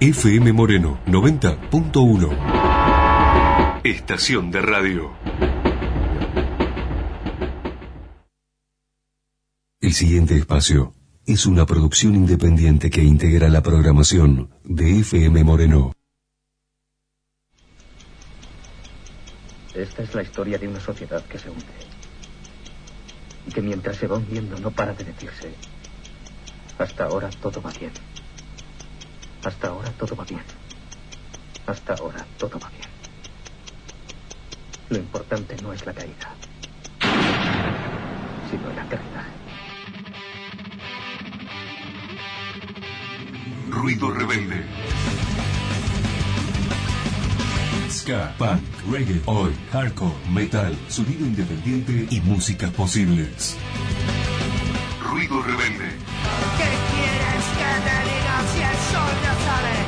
FM Moreno 90.1. Estación de radio. El siguiente espacio es una producción independiente que integra la programación de FM Moreno. Esta es la historia de una sociedad que se hunde. Y que mientras se va hundiendo no para de decirse, hasta ahora todo va bien. Hasta ahora todo va bien. Hasta ahora todo va bien. Lo importante no es la caída, sino el aterrizaje. Ruido rebelde. Ska, punk, reggae, oi, hardcore, metal, sonido independiente y músicas posibles. Ruido rebelde. ¿Qué quieres que te diga si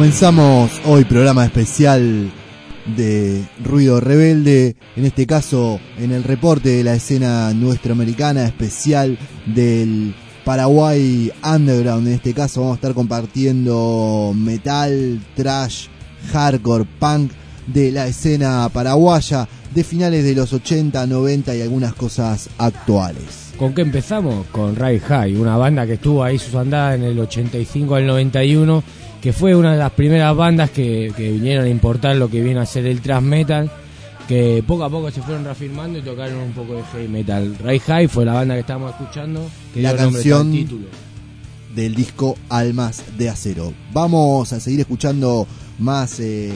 Comenzamos hoy programa especial de Ruido Rebelde, en este caso en el reporte de la escena nuestroamericana especial del Paraguay Underground. En este caso vamos a estar compartiendo metal, trash, hardcore, punk de la escena paraguaya de finales de los 80, 90 y algunas cosas actuales. ¿Con qué empezamos? Con Ride High, una banda que estuvo ahí sus andadas en el 85 al 91, que fue una de las primeras bandas que, que vinieron a importar lo que viene a ser el thrash metal, que poco a poco se fueron reafirmando y tocaron un poco de heavy metal. Ride High fue la banda que estábamos escuchando, que La dio canción título. del disco Almas de Acero. Vamos a seguir escuchando más eh,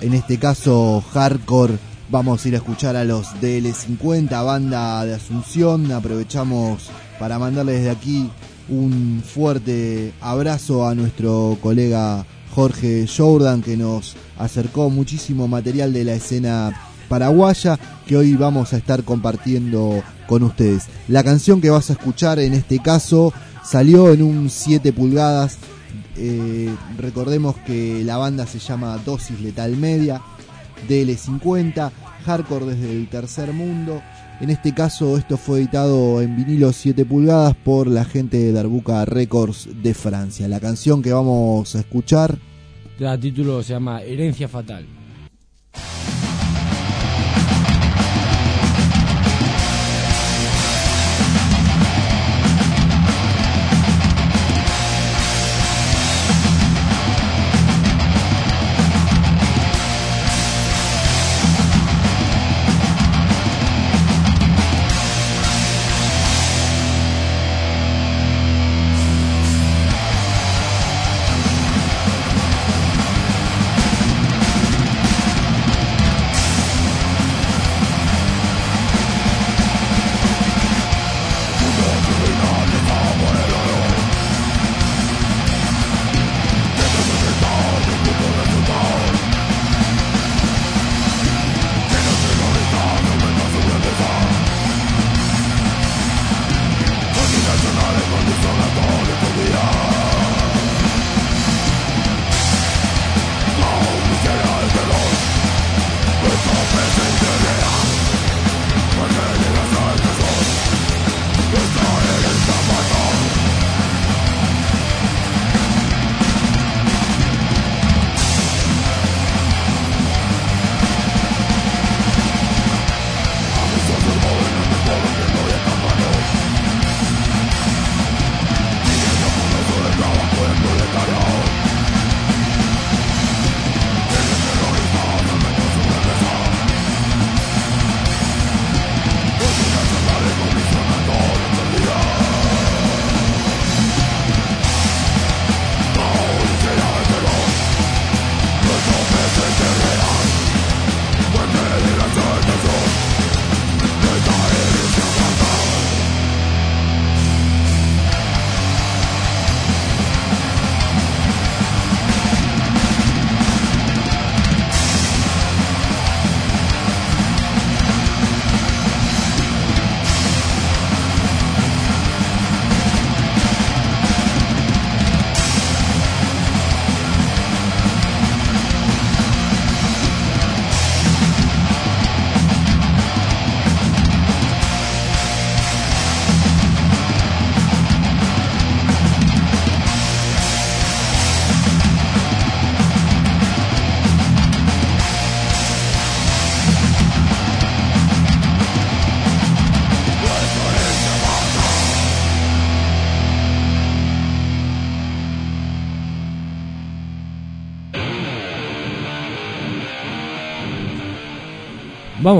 en este caso hardcore. Vamos a ir a escuchar a los DL50, banda de Asunción. Aprovechamos para mandarle desde aquí un fuerte abrazo a nuestro colega Jorge Jordan que nos acercó muchísimo material de la escena paraguaya que hoy vamos a estar compartiendo con ustedes. La canción que vas a escuchar en este caso salió en un 7 pulgadas. Eh, recordemos que la banda se llama Dosis Letal Media, DL50, hardcore desde el tercer mundo. En este caso esto fue editado en vinilo 7 pulgadas por la gente de Darbuka Records de Francia. La canción que vamos a escuchar... El título se llama Herencia Fatal.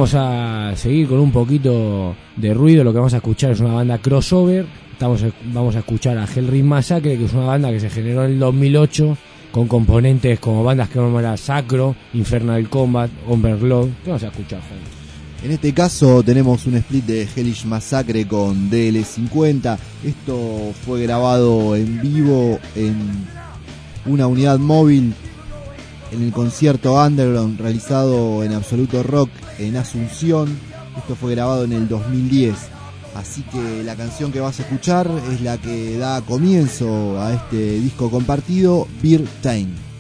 Vamos a seguir con un poquito de ruido. Lo que vamos a escuchar es una banda crossover. Vamos a escuchar a Hellring Massacre, que es una banda que se generó en el 2008 con componentes como bandas que a Sacro, Infernal Combat, Overlord. ¿Qué vamos a escuchar, Juan? En este caso tenemos un split de Hellish Massacre con DL50. Esto fue grabado en vivo en una unidad móvil en el concierto Underground realizado en Absoluto Rock en Asunción. Esto fue grabado en el 2010. Así que la canción que vas a escuchar es la que da comienzo a este disco compartido, Beer Time.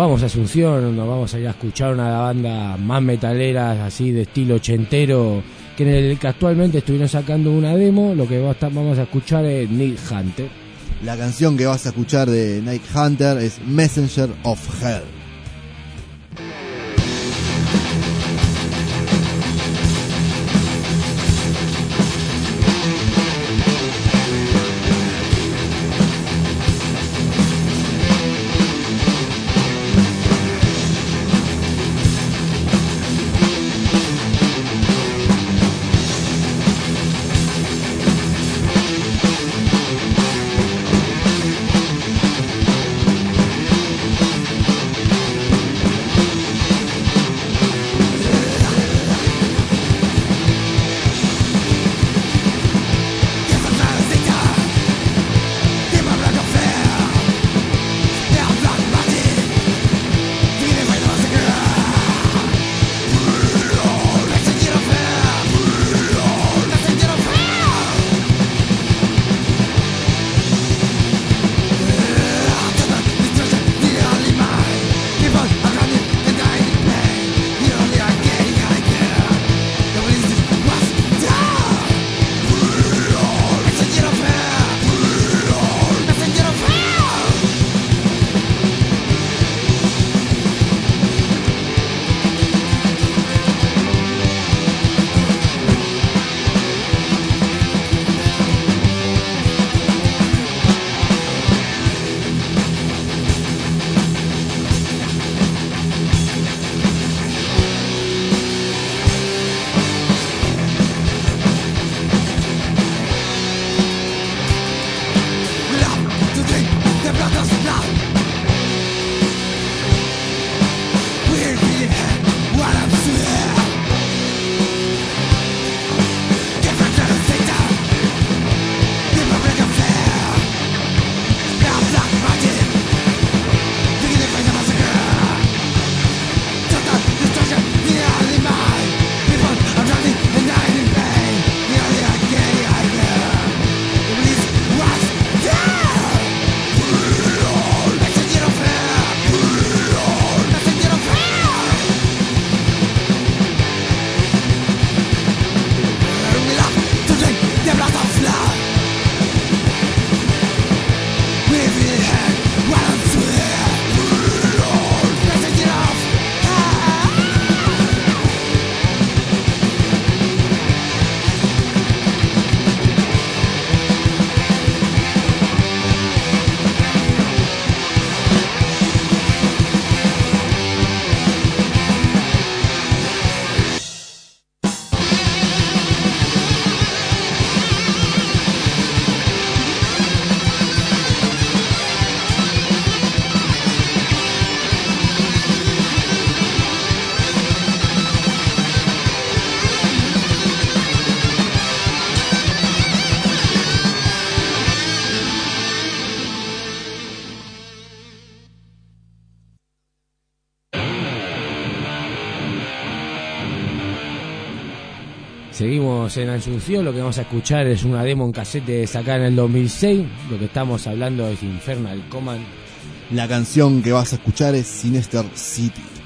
Vamos a Asunción, nos vamos a ir a escuchar una banda más metalera, así de estilo ochentero, que en el que actualmente estuvieron sacando una demo, lo que va a estar- vamos a escuchar es Nick Hunter. La canción que vas a escuchar de Night Hunter es Messenger of Hell. Seguimos en Asunción, lo que vamos a escuchar es una demo en casete sacada en el 2006, lo que estamos hablando es Infernal Command. La canción que vas a escuchar es Sinister City.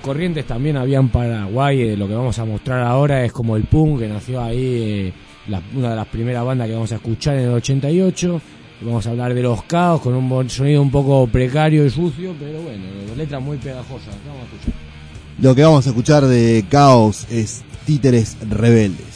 Corrientes también había en Paraguay, eh, lo que vamos a mostrar ahora es como el punk que nació ahí, eh, una de las primeras bandas que vamos a escuchar en el 88. Vamos a hablar de los caos con un sonido un poco precario y sucio, pero bueno, letras muy pegajosas. Vamos a escuchar. Lo que vamos a escuchar de Caos es Títeres Rebeldes.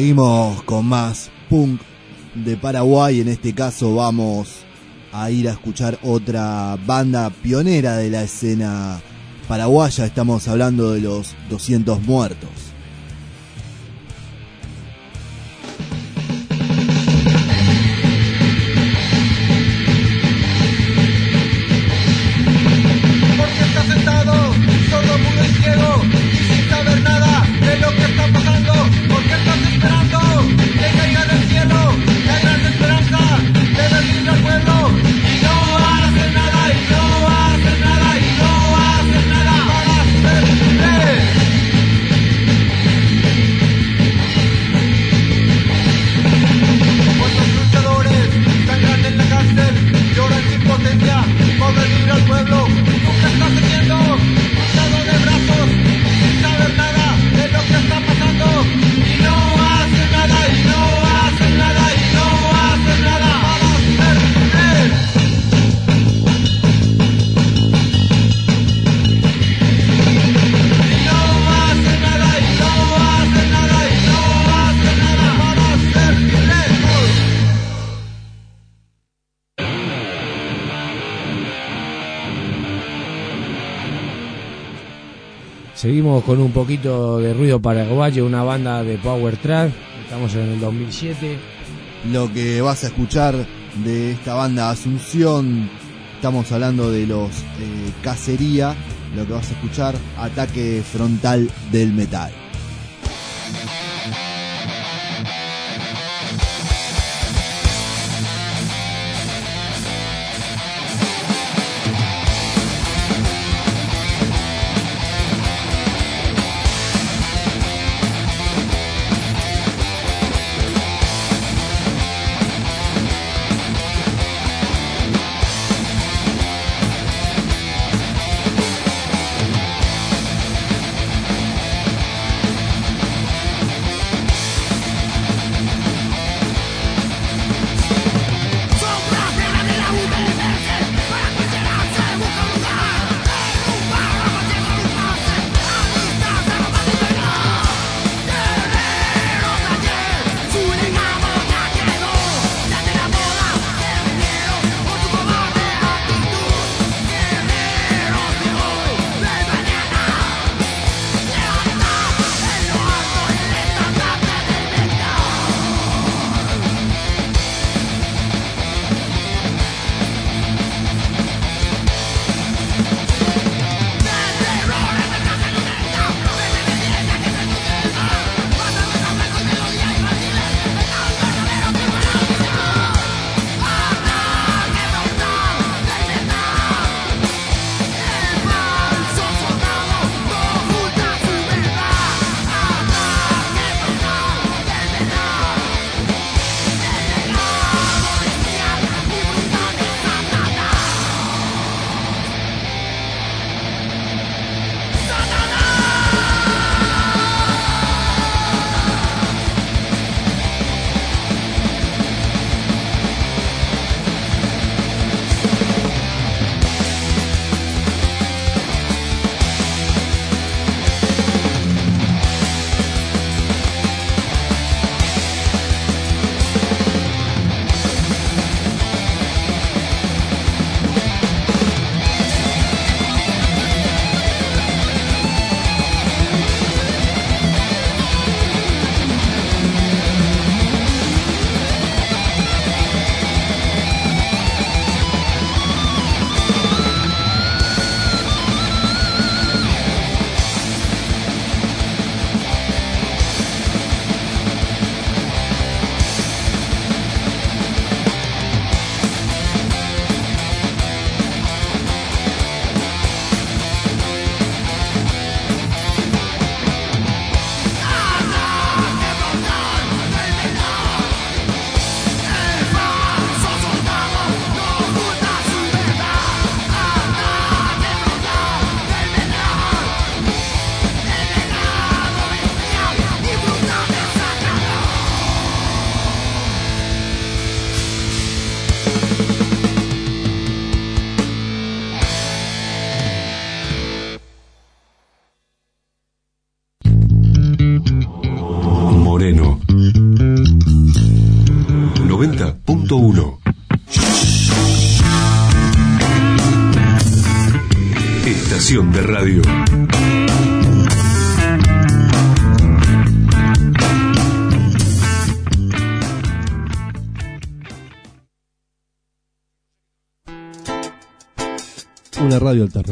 Seguimos con más punk de Paraguay. En este caso vamos a ir a escuchar otra banda pionera de la escena paraguaya. Estamos hablando de los 200 muertos. Seguimos con un poquito de ruido paraguayo, una banda de power track. Estamos en el 2007. Lo que vas a escuchar de esta banda Asunción, estamos hablando de los eh, Cacería. Lo que vas a escuchar, Ataque Frontal del Metal.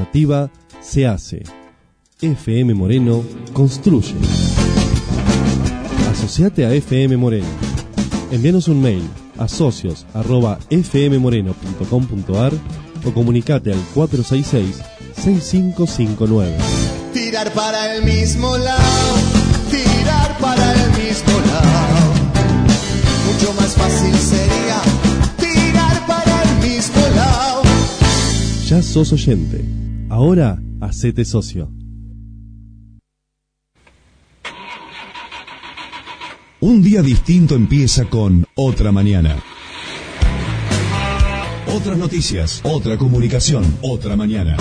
Alternativa se hace. FM Moreno construye. Asociate a FM Moreno. Envíanos un mail a socios.fmmoreno.com.ar o comunicate al 466-6559. Tirar para el mismo lado, tirar para el mismo lado. Mucho más fácil sería tirar para el mismo lado. Ya sos oyente. Ahora, hacete socio. Un día distinto empieza con Otra Mañana. Otras noticias, otra comunicación, otra mañana.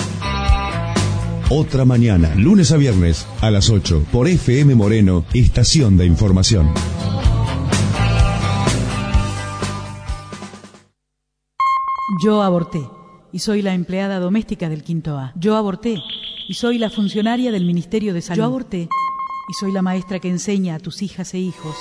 Otra mañana, lunes a viernes a las 8 por FM Moreno, estación de información. Yo aborté y soy la empleada doméstica del quinto A. Yo aborté y soy la funcionaria del Ministerio de Salud. Yo aborté y soy la maestra que enseña a tus hijas e hijos.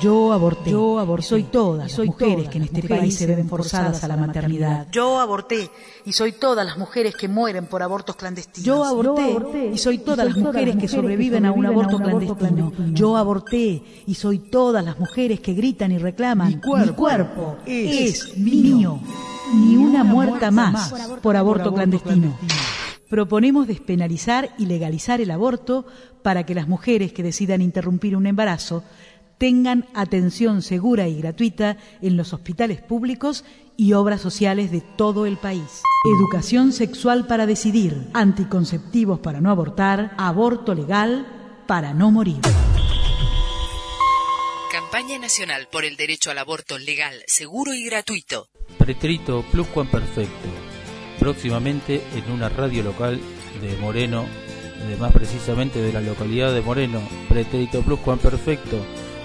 Yo aborté. Yo aborté. Y soy todas las mujeres que en este país se ven forzadas a la maternidad. Yo aborté y soy todas las mujeres que mueren por abortos clandestinos. Yo aborté, y soy todas las mujeres que sobreviven a un aborto clandestino. Yo aborté y soy todas las mujeres que gritan y reclaman. Mi cuerpo, es, mío. Ni una muerta más por aborto clandestino. Proponemos despenalizar y legalizar el aborto para que las mujeres que decidan interrumpir un embarazo tengan atención segura y gratuita en los hospitales públicos y obras sociales de todo el país. Educación sexual para decidir, anticonceptivos para no abortar, aborto legal para no morir. Campaña Nacional por el Derecho al Aborto Legal, Seguro y Gratuito. Pretérito Pluscuamperfecto. Próximamente en una radio local de Moreno, de más precisamente de la localidad de Moreno. Pretérito Pluscuamperfecto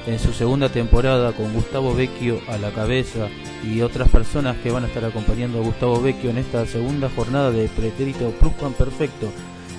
en su segunda temporada con Gustavo Vecchio a la cabeza y otras personas que van a estar acompañando a Gustavo Vecchio en esta segunda jornada de Pretérito Pluscuamperfecto.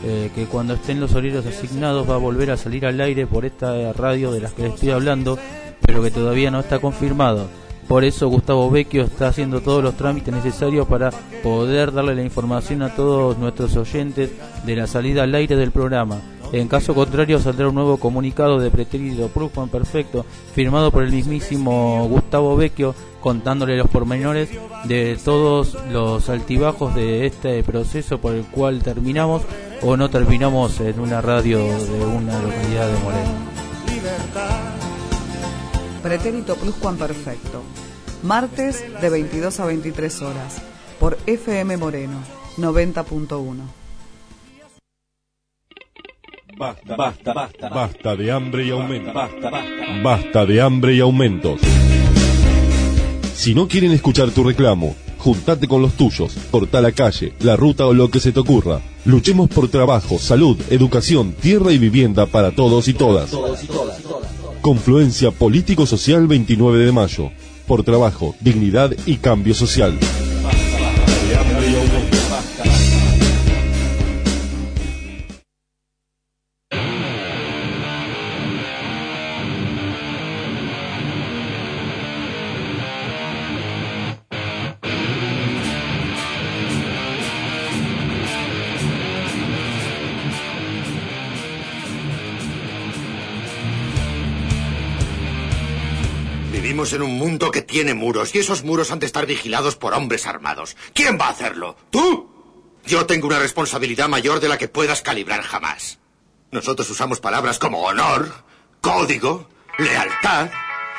Eh, que cuando estén los horarios asignados va a volver a salir al aire por esta radio de las que les estoy hablando, pero que todavía no está confirmado. Por eso Gustavo Vecchio está haciendo todos los trámites necesarios para poder darle la información a todos nuestros oyentes de la salida al aire del programa. En caso contrario saldrá un nuevo comunicado de pretérito Perfecto firmado por el mismísimo Gustavo Vecchio contándole los pormenores de todos los altibajos de este proceso por el cual terminamos o no terminamos en una radio de una localidad de Moreno. Pretérito Perfecto. Martes de 22 a 23 horas por FM Moreno 90.1. Basta, basta, basta, basta de hambre y aumentos. Basta, basta, basta de hambre y aumentos. Si no quieren escuchar tu reclamo, juntate con los tuyos, corta la calle, la ruta o lo que se te ocurra. Luchemos por trabajo, salud, educación, tierra y vivienda para todos y todas. Confluencia Político-Social 29 de mayo. Por trabajo, dignidad y cambio social. En un mundo que tiene muros y esos muros han de estar vigilados por hombres armados. ¿Quién va a hacerlo? ¿Tú? Yo tengo una responsabilidad mayor de la que puedas calibrar jamás. Nosotros usamos palabras como honor, código, lealtad.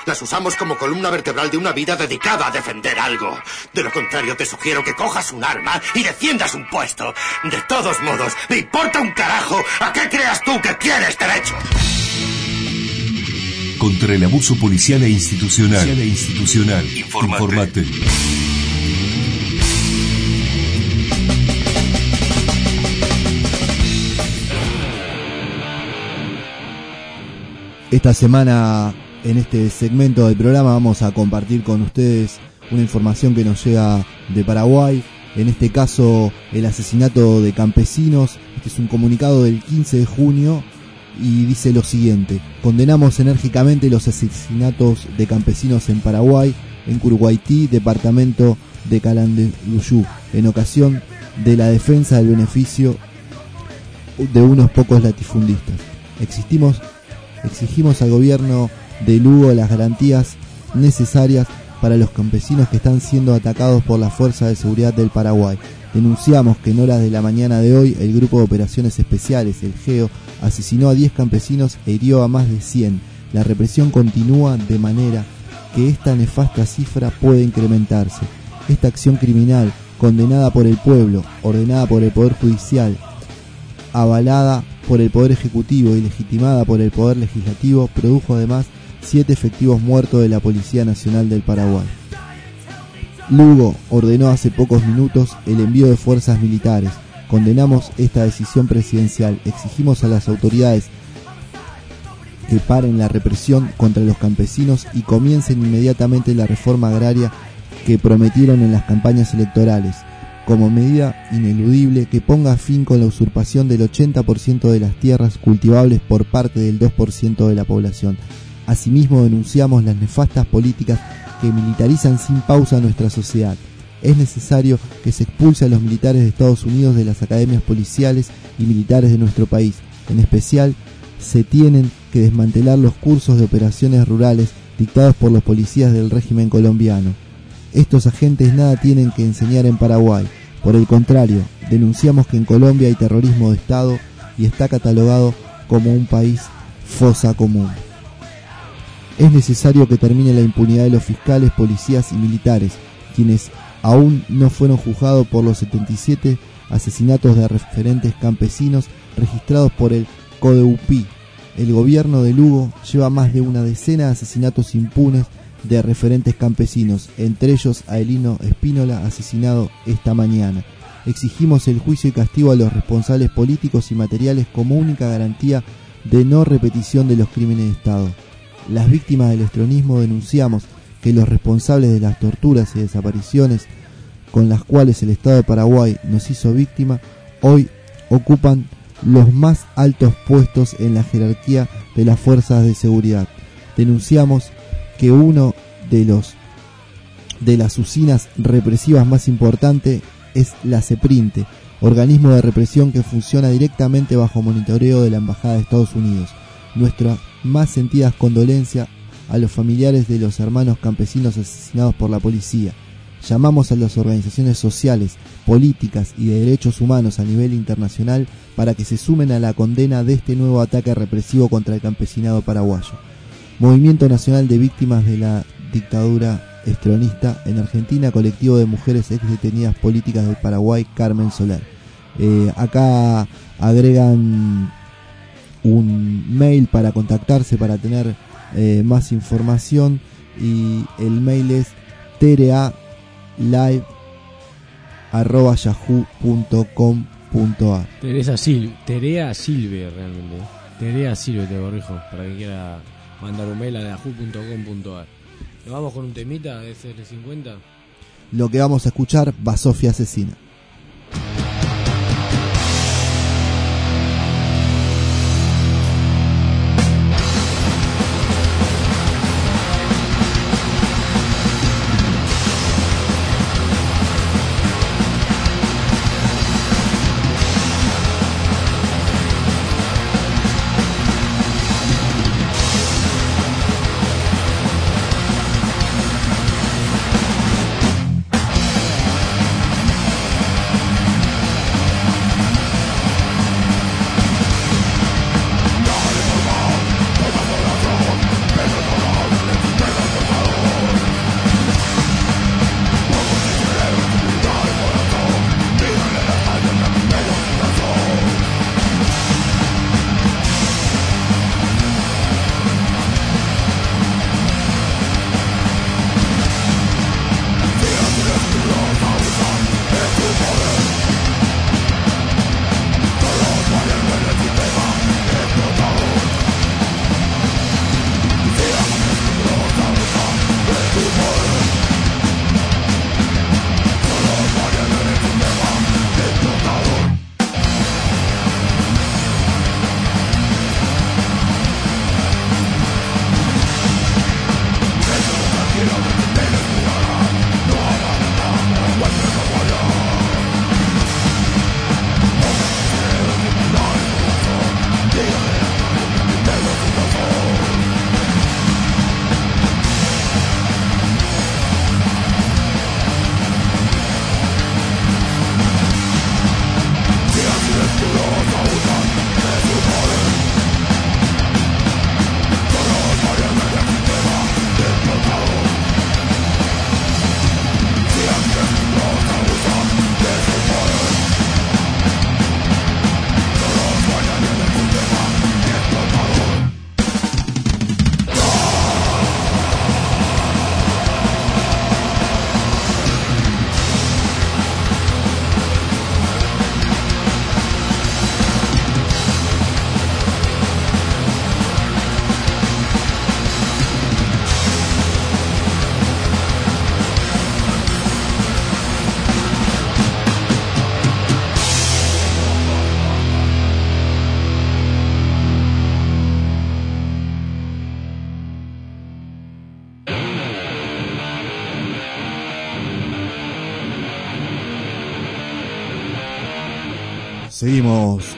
Las usamos como columna vertebral de una vida dedicada a defender algo. De lo contrario, te sugiero que cojas un arma y defiendas un puesto. De todos modos, me importa un carajo a qué creas tú que tienes derecho. Contra el abuso policial e institucional. E institucional. Informate. Informate. Esta semana, en este segmento del programa, vamos a compartir con ustedes una información que nos llega de Paraguay. En este caso, el asesinato de campesinos. Este es un comunicado del 15 de junio y dice lo siguiente. Condenamos enérgicamente los asesinatos de campesinos en Paraguay, en Curuguaití, departamento de Calandeyú, en ocasión de la defensa del beneficio de unos pocos latifundistas. Existimos, exigimos al gobierno de Lugo las garantías necesarias para los campesinos que están siendo atacados por la Fuerza de Seguridad del Paraguay. Denunciamos que en horas de la mañana de hoy el Grupo de Operaciones Especiales, el GEO, asesinó a 10 campesinos e hirió a más de 100. La represión continúa de manera que esta nefasta cifra puede incrementarse. Esta acción criminal, condenada por el pueblo, ordenada por el Poder Judicial, avalada por el Poder Ejecutivo y legitimada por el Poder Legislativo, produjo además siete efectivos muertos de la Policía Nacional del Paraguay. Lugo ordenó hace pocos minutos el envío de fuerzas militares. Condenamos esta decisión presidencial. Exigimos a las autoridades que paren la represión contra los campesinos y comiencen inmediatamente la reforma agraria que prometieron en las campañas electorales, como medida ineludible que ponga fin con la usurpación del 80% de las tierras cultivables por parte del 2% de la población. Asimismo denunciamos las nefastas políticas que militarizan sin pausa nuestra sociedad. Es necesario que se expulse a los militares de Estados Unidos de las academias policiales y militares de nuestro país. En especial, se tienen que desmantelar los cursos de operaciones rurales dictados por los policías del régimen colombiano. Estos agentes nada tienen que enseñar en Paraguay. Por el contrario, denunciamos que en Colombia hay terrorismo de Estado y está catalogado como un país fosa común. Es necesario que termine la impunidad de los fiscales, policías y militares, quienes aún no fueron juzgados por los 77 asesinatos de referentes campesinos registrados por el CODEUPI. El gobierno de Lugo lleva más de una decena de asesinatos impunes de referentes campesinos, entre ellos a Elino Espínola, asesinado esta mañana. Exigimos el juicio y castigo a los responsables políticos y materiales como única garantía de no repetición de los crímenes de Estado. Las víctimas del estronismo denunciamos que los responsables de las torturas y desapariciones con las cuales el Estado de Paraguay nos hizo víctima, hoy ocupan los más altos puestos en la jerarquía de las fuerzas de seguridad. Denunciamos que uno de los de las usinas represivas más importantes es la CEPRINTE, organismo de represión que funciona directamente bajo monitoreo de la Embajada de Estados Unidos. Nuestra más sentidas condolencias a los familiares de los hermanos campesinos asesinados por la policía. Llamamos a las organizaciones sociales, políticas y de derechos humanos a nivel internacional para que se sumen a la condena de este nuevo ataque represivo contra el campesinado paraguayo. Movimiento Nacional de Víctimas de la Dictadura Estronista en Argentina, colectivo de mujeres ex detenidas políticas del Paraguay, Carmen Soler. Eh, acá agregan un mail para contactarse, para tener eh, más información y el mail es terealive.yahoo.com.ar Teresa Sil Terea Silve realmente. Terea Silve te corrijo, para que quiera mandar un mail a yahoo.com.ar. Nos vamos con un temita de SL50. Lo que vamos a escuchar, Basofia Asesina.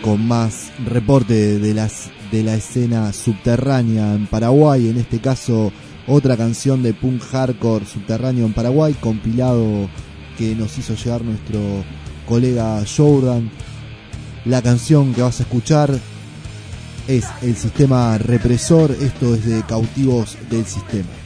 Con más reporte de las de la escena subterránea en Paraguay, en este caso otra canción de punk hardcore subterráneo en Paraguay, compilado que nos hizo llegar nuestro colega Jordan. La canción que vas a escuchar es El Sistema Represor, esto es de Cautivos del Sistema.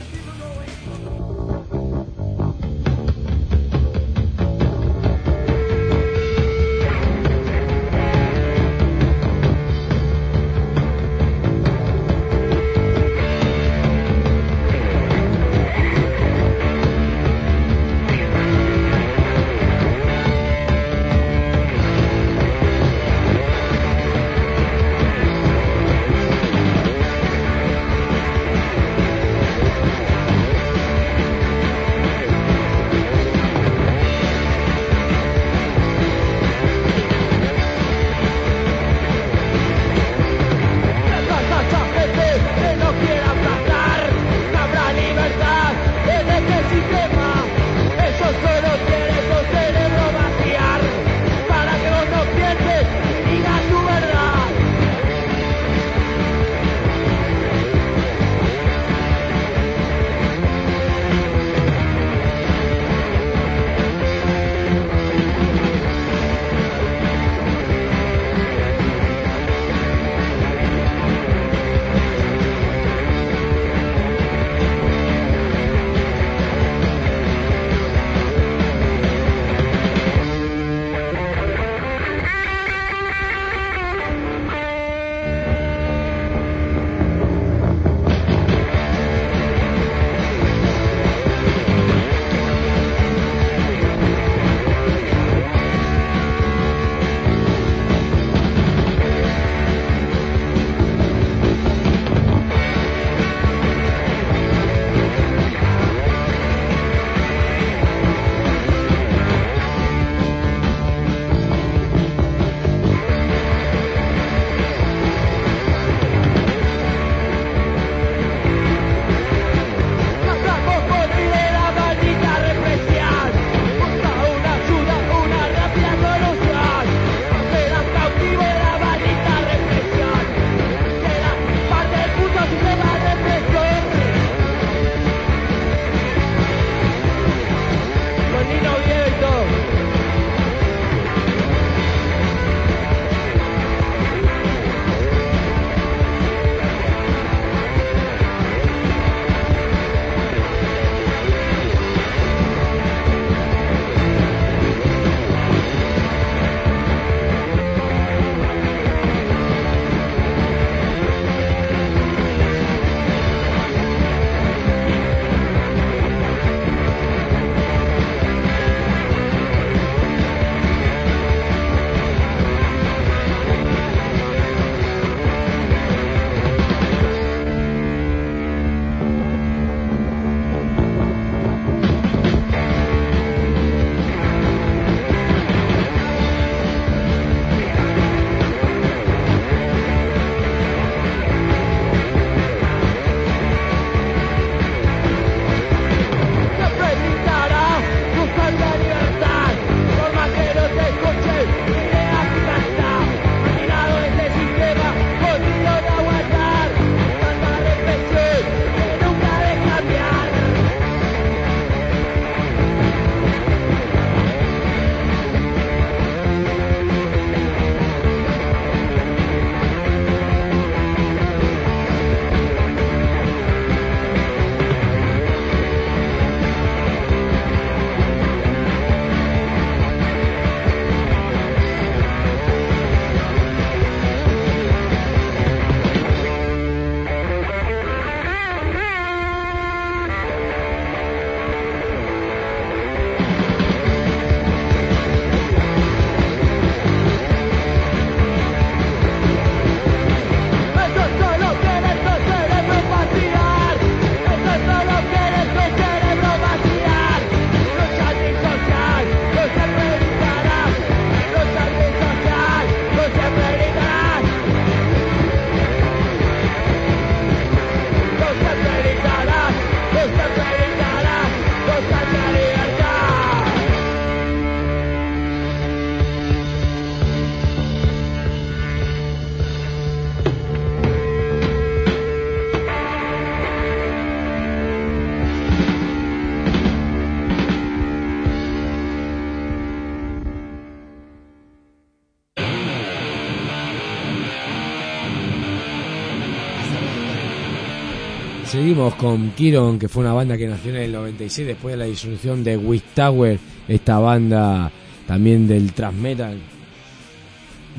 Seguimos con Kiron, que fue una banda que nació en el 96 después de la disolución de Tower, esta banda también del thrash metal.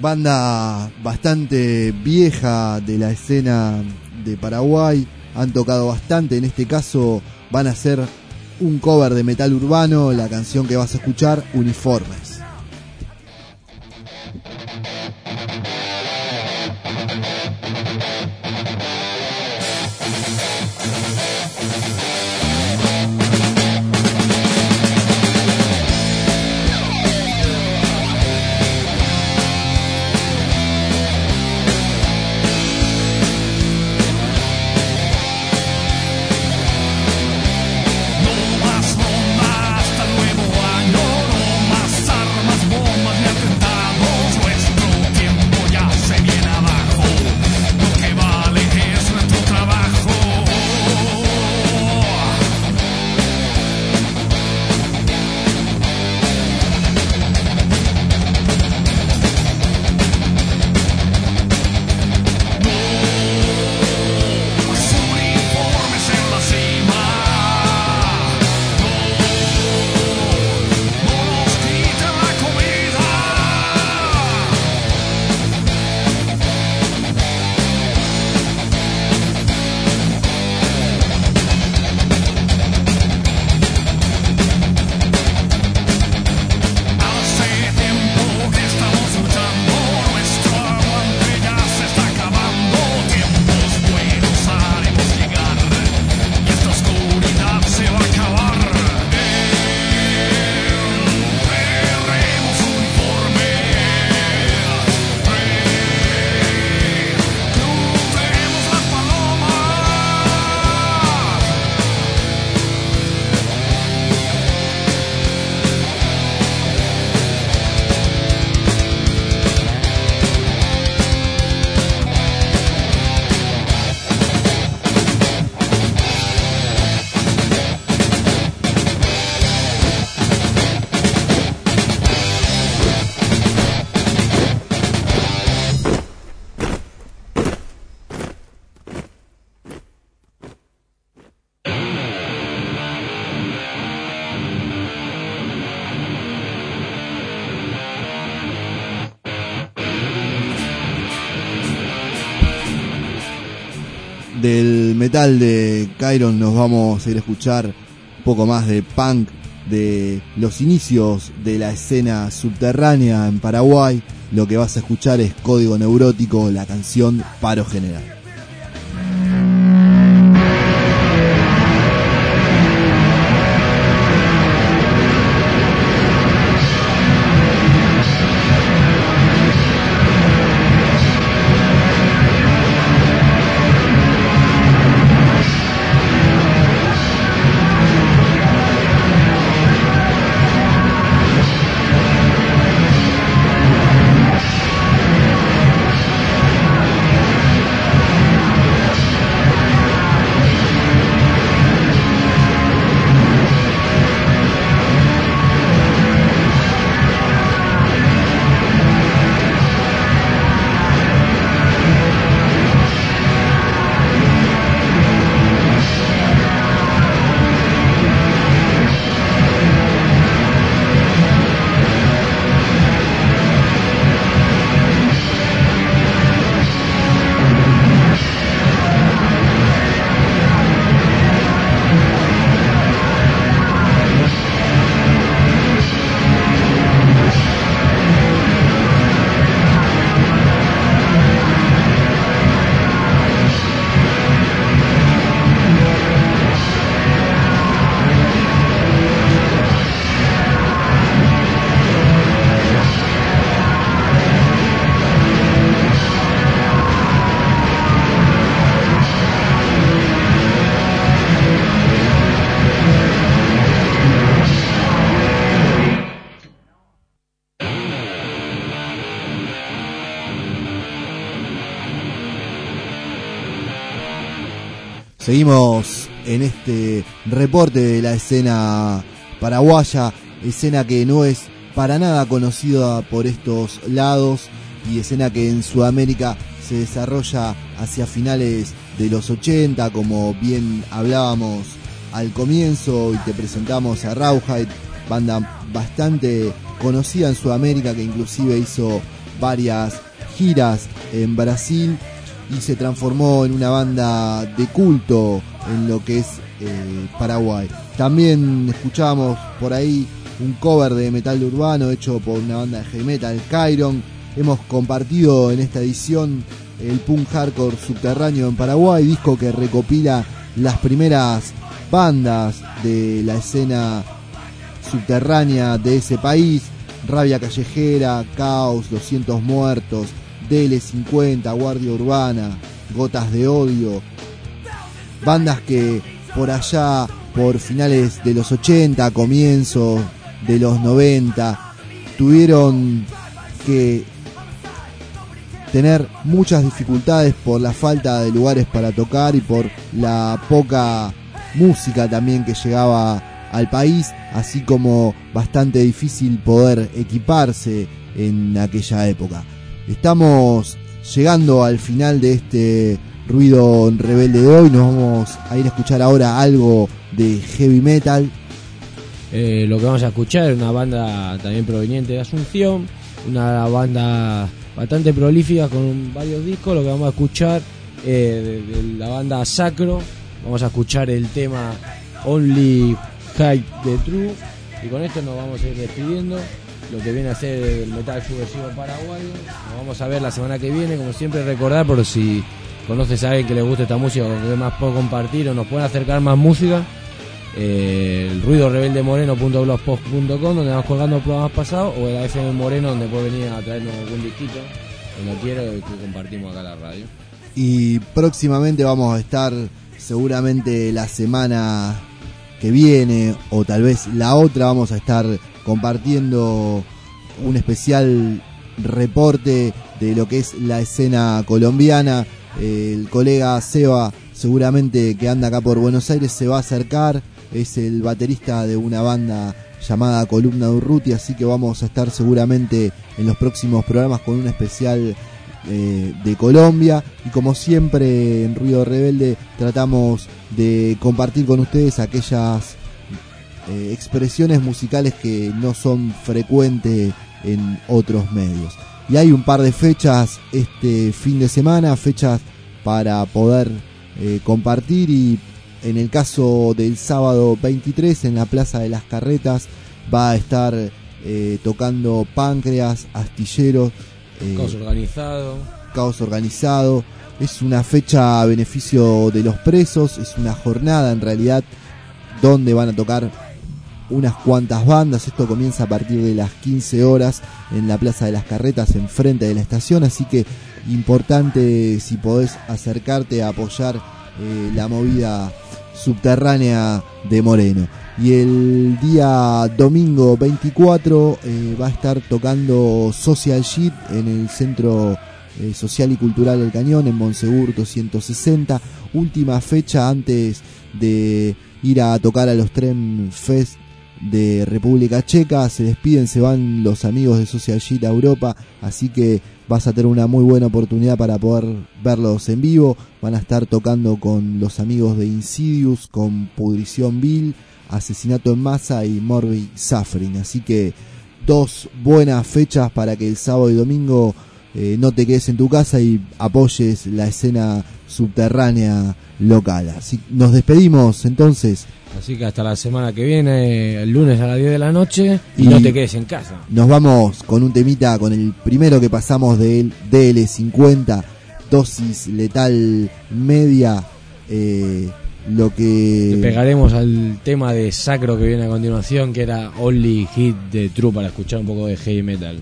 Banda bastante vieja de la escena de Paraguay, han tocado bastante, en este caso van a hacer un cover de metal urbano, la canción que vas a escuchar, Uniformes. De Kyron nos vamos a ir a escuchar un poco más de punk, de los inicios de la escena subterránea en Paraguay. Lo que vas a escuchar es Código Neurótico, la canción Paro General. Seguimos en este reporte de la escena paraguaya, escena que no es para nada conocida por estos lados y escena que en Sudamérica se desarrolla hacia finales de los 80, como bien hablábamos al comienzo y te presentamos a Rawhide, banda bastante conocida en Sudamérica que inclusive hizo varias giras en Brasil y se transformó en una banda de culto en lo que es eh, Paraguay. También escuchamos por ahí un cover de metal urbano hecho por una banda de heavy metal, Kyron. Hemos compartido en esta edición el punk hardcore subterráneo en Paraguay, disco que recopila las primeras bandas de la escena subterránea de ese país, Rabia Callejera, Caos, 200 Muertos, DL50, Guardia Urbana, Gotas de Odio, bandas que por allá, por finales de los 80, comienzos de los 90, tuvieron que tener muchas dificultades por la falta de lugares para tocar y por la poca música también que llegaba al país, así como bastante difícil poder equiparse en aquella época. Estamos llegando al final de este ruido rebelde de hoy, nos vamos a ir a escuchar ahora algo de heavy metal. Eh, lo que vamos a escuchar es una banda también proveniente de Asunción, una banda bastante prolífica con varios discos. Lo que vamos a escuchar eh, de, la banda Sacro, vamos a escuchar el tema Only High the True. Y con esto nos vamos a ir despidiendo. Lo que viene a ser el metal subversivo paraguayo. Nos vamos a ver la semana que viene, como siempre, recordar por si conoces a alguien que le guste esta música o que más puedo compartir o nos pueden acercar más música. Eh, el ruido rebelde moreno.blogspot.com donde vamos colgando programas pasados o el FM Moreno donde puede venir a traernos algún disquito cuando quiera que compartimos acá la radio. Y próximamente vamos a estar seguramente la semana que viene o tal vez la otra vamos a estar compartiendo un especial reporte de lo que es la escena colombiana. El colega Seba seguramente que anda acá por Buenos Aires se va a acercar, es el baterista de una banda llamada Columna de Urruti, así que vamos a estar seguramente en los próximos programas con un especial eh, de Colombia y como siempre en Ruido Rebelde tratamos de compartir con ustedes aquellas eh, expresiones musicales que no son frecuentes en otros medios. Y hay un par de fechas este fin de semana, fechas para poder eh, compartir y en el caso del sábado 23 en la Plaza de las Carretas va a estar eh, tocando Páncreas, Astilleros, Caos organizado. Caos Organizado. Es una fecha a beneficio de los presos, es una jornada en realidad donde van a tocar unas cuantas bandas. Esto comienza a partir de las 15 horas en la Plaza de las Carretas, enfrente de la estación. Así que importante si podés acercarte a apoyar eh, la movida subterránea de Moreno. Y el día domingo 24 eh, va a estar tocando Social Shit en el Centro eh, Social y Cultural del Cañón, en Monsegur 260. Última fecha antes de ir a tocar a los Tren Fest de República Checa. Se despiden, se van los amigos de Social Shit a Europa. Así que vas a tener una muy buena oportunidad para poder verlos en vivo. Van a estar tocando con los amigos de Insidious, con Pudrición Bill, Asesinato en Masa y Morbid Suffering. Así que dos buenas fechas para que el sábado y domingo eh, no te quedes en tu casa y apoyes la escena subterránea local. Así nos despedimos entonces. Así que hasta la semana que viene, el lunes a las 10 de la noche, y, no te quedes en casa. Nos vamos con un temita, con el primero que pasamos del DL50, dosis letal media, eh, lo que... Le pegaremos al tema de Sacro que viene a continuación, que era Only Hit de True, para escuchar un poco de heavy metal.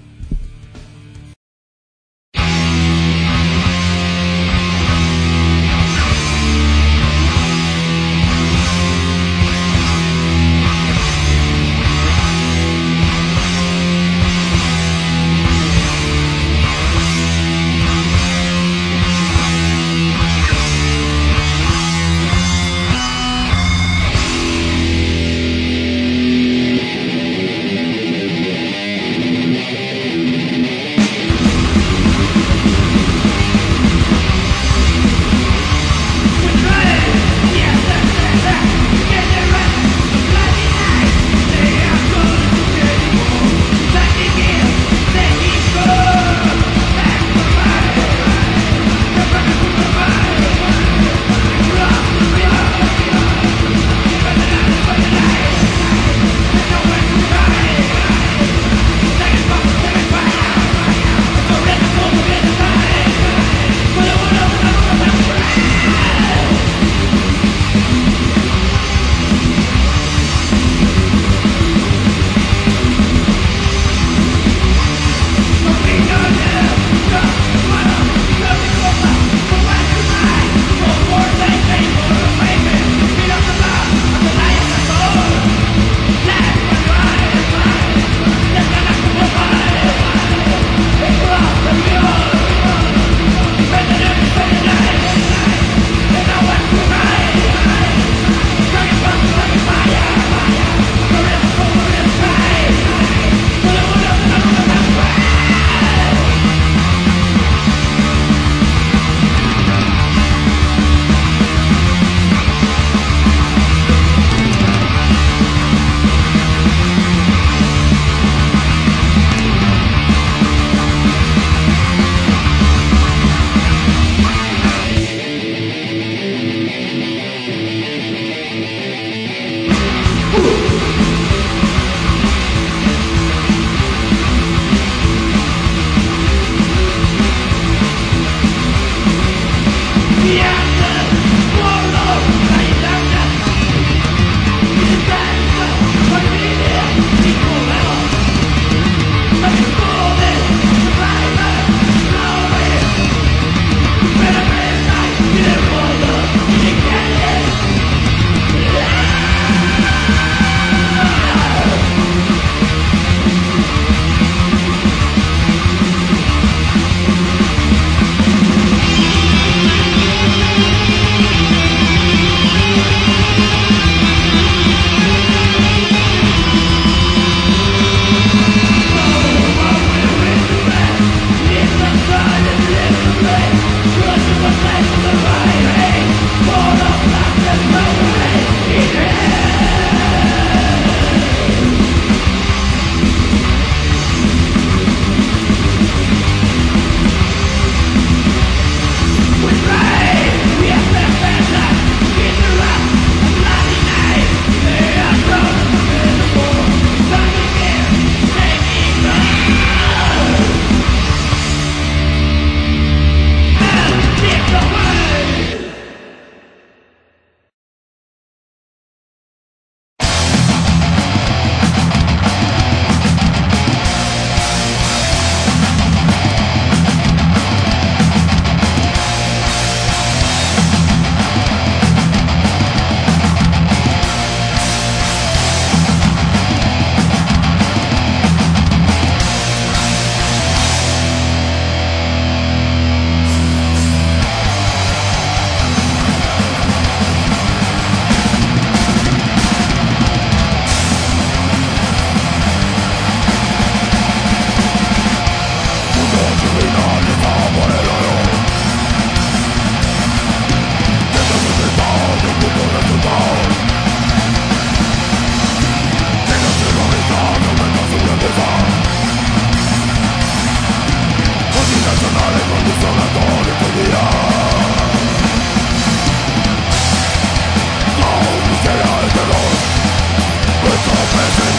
Perfect.